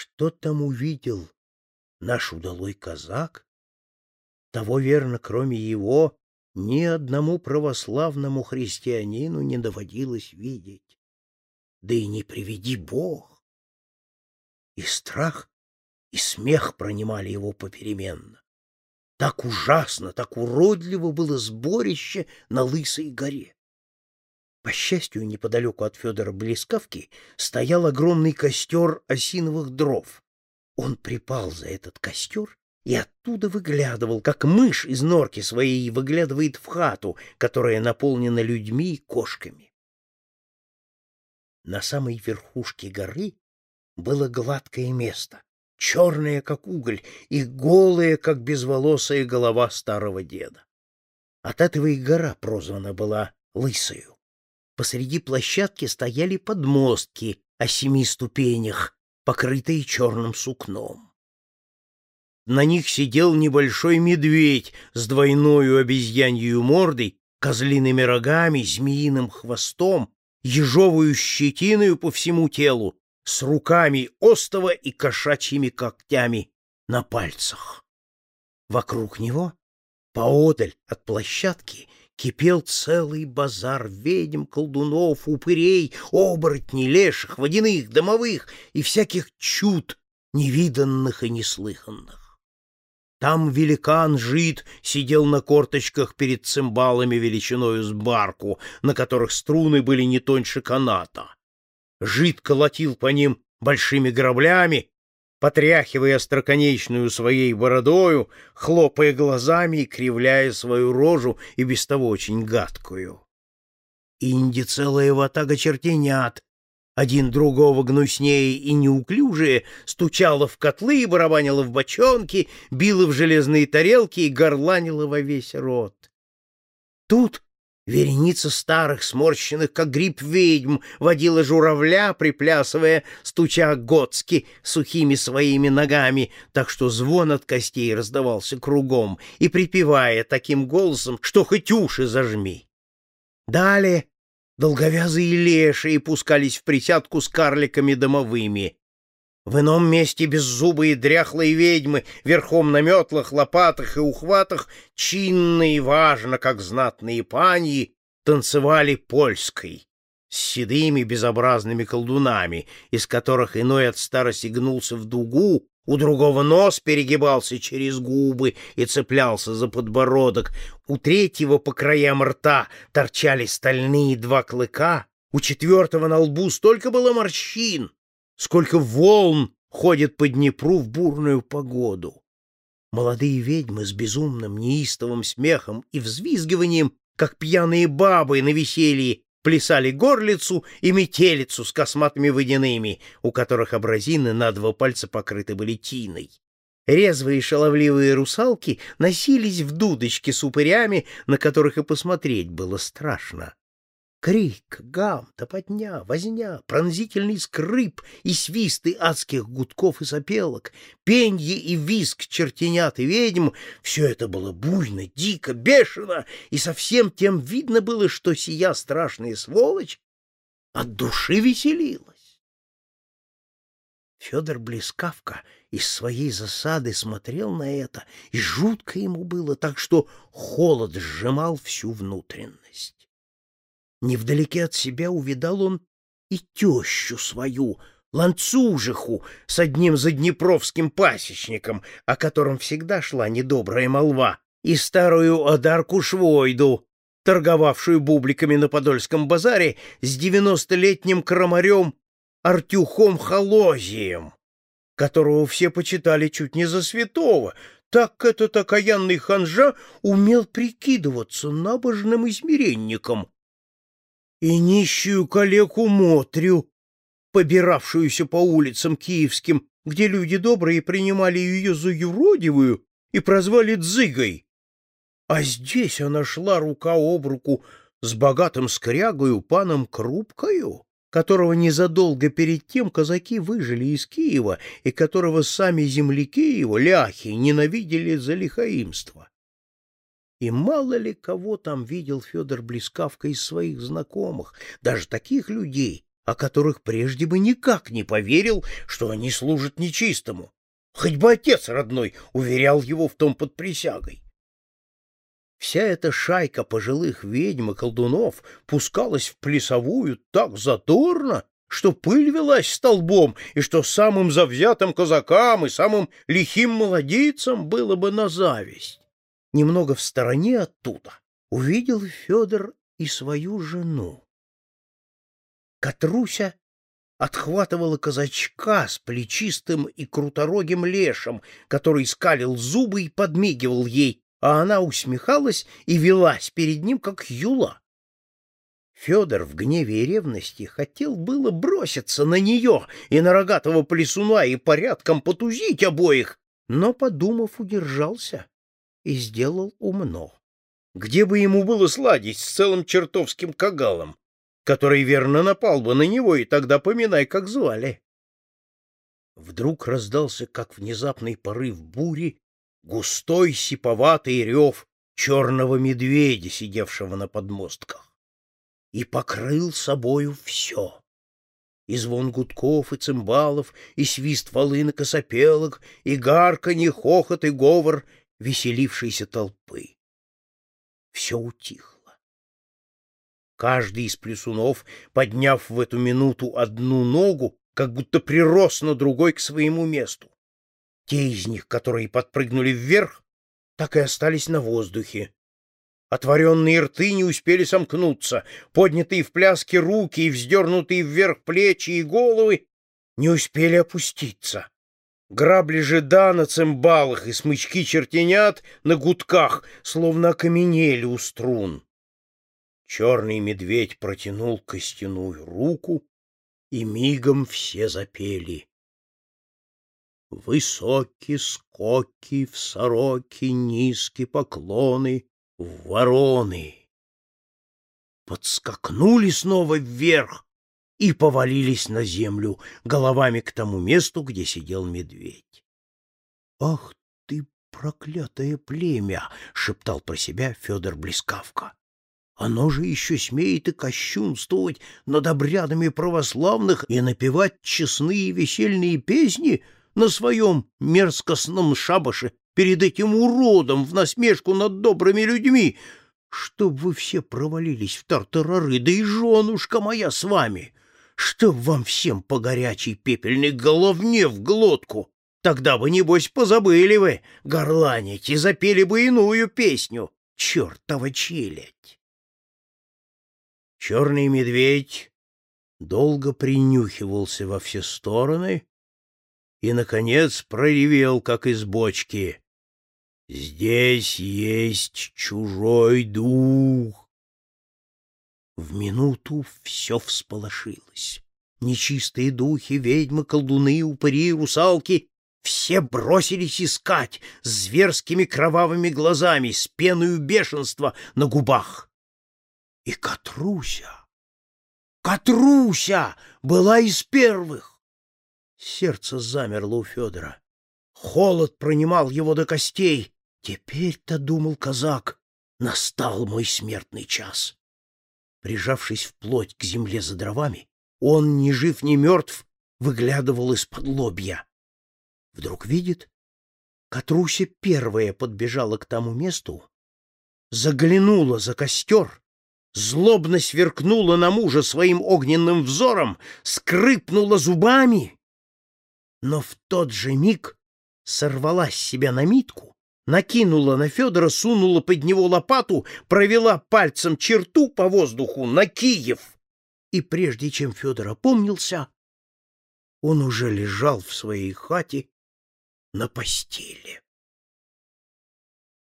Что там увидел наш удалой казак? Того, верно, кроме его, ни одному православному христианину не доводилось видеть. Да и не приведи Бог. И страх, и смех пронимали его попеременно. Так ужасно, так уродливо было сборище на Лысой горе. По счастью, неподалеку от Федора Блескавки стоял огромный костер осиновых дров. Он припал за этот костер и оттуда выглядывал, как мышь из норки своей выглядывает в хату, которая наполнена людьми и кошками. На самой верхушке горы было гладкое место, черное, как уголь, и голое, как безволосая голова старого деда. От этого и гора прозвана была Лысою. Посреди площадки стояли подмостки о семи ступенях, покрытые черным сукном. На них сидел небольшой медведь с двойною обезьянью мордой, козлиными рогами, змеиным хвостом, ежовую щетиною по всему телу, с руками остова и кошачьими когтями на пальцах. Вокруг него, поодаль от площадки, кипел целый базар ведьм, колдунов, упырей, оборотней, леших, водяных, домовых и всяких чуд, невиданных и неслыханных. Там великан жид сидел на корточках перед цимбалами величиною с барку, на которых струны были не тоньше каната. Жид колотил по ним большими граблями, потряхивая остроконечную своей бородою, хлопая глазами и кривляя свою рожу и без того очень гадкую. Инди целая ватага чертенят один другого гнуснее и неуклюжее, стучала в котлы и барабанила в бочонки, била в железные тарелки и горланила во весь рот. Тут вереница старых, сморщенных, как гриб ведьм, водила журавля, приплясывая, стуча готски сухими своими ногами, так что звон от костей раздавался кругом, и припевая таким голосом, что хоть уши зажми. Далее Долговязые лешие пускались в присядку с карликами домовыми. В ином месте беззубые дряхлые ведьмы, верхом на метлах, лопатах и ухватах, чинно и важно, как знатные паньи, танцевали польской с седыми безобразными колдунами, из которых иной от старости гнулся в дугу, у другого нос перегибался через губы и цеплялся за подбородок, у третьего по краям рта торчали стальные два клыка, у четвертого на лбу столько было морщин, сколько волн ходит по Днепру в бурную погоду. Молодые ведьмы с безумным неистовым смехом и взвизгиванием, как пьяные бабы на веселье, плясали горлицу и метелицу с косматыми водяными, у которых абразины на два пальца покрыты были тиной. Резвые шаловливые русалки носились в дудочке с упырями, на которых и посмотреть было страшно. Крик, гам, топотня, возня, пронзительный скрип и свисты адских гудков и сопелок, пенье и визг чертенят и ведьм — все это было буйно, дико, бешено, и совсем тем видно было, что сия страшная сволочь от души веселилась. Федор Блескавка из своей засады смотрел на это, и жутко ему было, так что холод сжимал всю внутренность. Невдалеке от себя увидал он и тещу свою, ланцужиху, с одним заднепровским пасечником, о котором всегда шла недобрая молва, и старую одарку Швойду, торговавшую бубликами на Подольском базаре с девяностолетним крамарем Артюхом Холозием, которого все почитали чуть не за святого, так этот окаянный ханжа умел прикидываться набожным измеренником, и нищую калеку Мотрю, побиравшуюся по улицам киевским, где люди добрые принимали ее за юродивую и прозвали Дзыгой. А здесь она шла рука об руку с богатым скрягою паном Крупкою, которого незадолго перед тем казаки выжили из Киева и которого сами земляки его, ляхи, ненавидели за лихаимство. И мало ли кого там видел Федор Блескавка из своих знакомых, даже таких людей, о которых прежде бы никак не поверил, что они служат нечистому. Хоть бы отец родной уверял его в том под присягой. Вся эта шайка пожилых ведьм и колдунов пускалась в плясовую так задорно, что пыль велась столбом, и что самым завзятым казакам и самым лихим молодицам было бы на зависть. Немного в стороне оттуда увидел Федор и свою жену. Катруся отхватывала казачка с плечистым и круторогим лешим, который скалил зубы и подмигивал ей, а она усмехалась и велась перед ним, как юла. Федор в гневе и ревности хотел было броситься на нее и на рогатого плесуна и порядком потузить обоих, но, подумав, удержался и сделал умно. Где бы ему было сладить с целым чертовским кагалом, который верно напал бы на него, и тогда поминай, как звали. Вдруг раздался, как внезапный порыв бури, густой сиповатый рев черного медведя, сидевшего на подмостках, и покрыл собою все. И звон гудков, и цимбалов, и свист волынок и сопелок, и гарканье, хохот и говор веселившейся толпы. Все утихло. Каждый из плюсунов, подняв в эту минуту одну ногу, как будто прирос на другой к своему месту. Те из них, которые подпрыгнули вверх, так и остались на воздухе. Отворенные рты не успели сомкнуться, поднятые в пляске руки и вздернутые вверх плечи и головы не успели опуститься. Грабли же да на цимбалах и смычки чертенят на гудках, словно окаменели у струн. Черный медведь протянул костяную руку, и мигом все запели. Высокие скоки в сороки, низкие поклоны в вороны. Подскакнули снова вверх и повалились на землю головами к тому месту, где сидел медведь. «Ах ты, проклятое племя!» — шептал про себя Федор Блескавка. Оно же еще смеет и кощунствовать над обрядами православных и напевать честные весельные песни на своем мерзкостном шабаше перед этим уродом в насмешку над добрыми людьми, чтоб вы все провалились в тартарары, да и женушка моя с вами, чтоб вам всем по горячей пепельной головне в глотку. Тогда бы, небось, позабыли вы горланить и запели бы иную песню, чертова челядь. Черный медведь долго принюхивался во все стороны и, наконец, проревел, как из бочки. «Здесь есть чужой дух!» В минуту все всполошилось. Нечистые духи, ведьмы, колдуны, упыри, русалки — все бросились искать с зверскими кровавыми глазами, с пеною бешенства на губах. И Катруся, Катруся была из первых. Сердце замерло у Федора. Холод пронимал его до костей. Теперь-то, думал казак, настал мой смертный час. Прижавшись вплоть к земле за дровами, он, ни жив, ни мертв, выглядывал из-под лобья. Вдруг видит, Катруся первая подбежала к тому месту, заглянула за костер злобно сверкнула на мужа своим огненным взором, скрипнула зубами, но в тот же миг сорвала с себя на митку, накинула на Федора, сунула под него лопату, провела пальцем черту по воздуху на Киев. И прежде чем Федор опомнился, он уже лежал в своей хате на постели.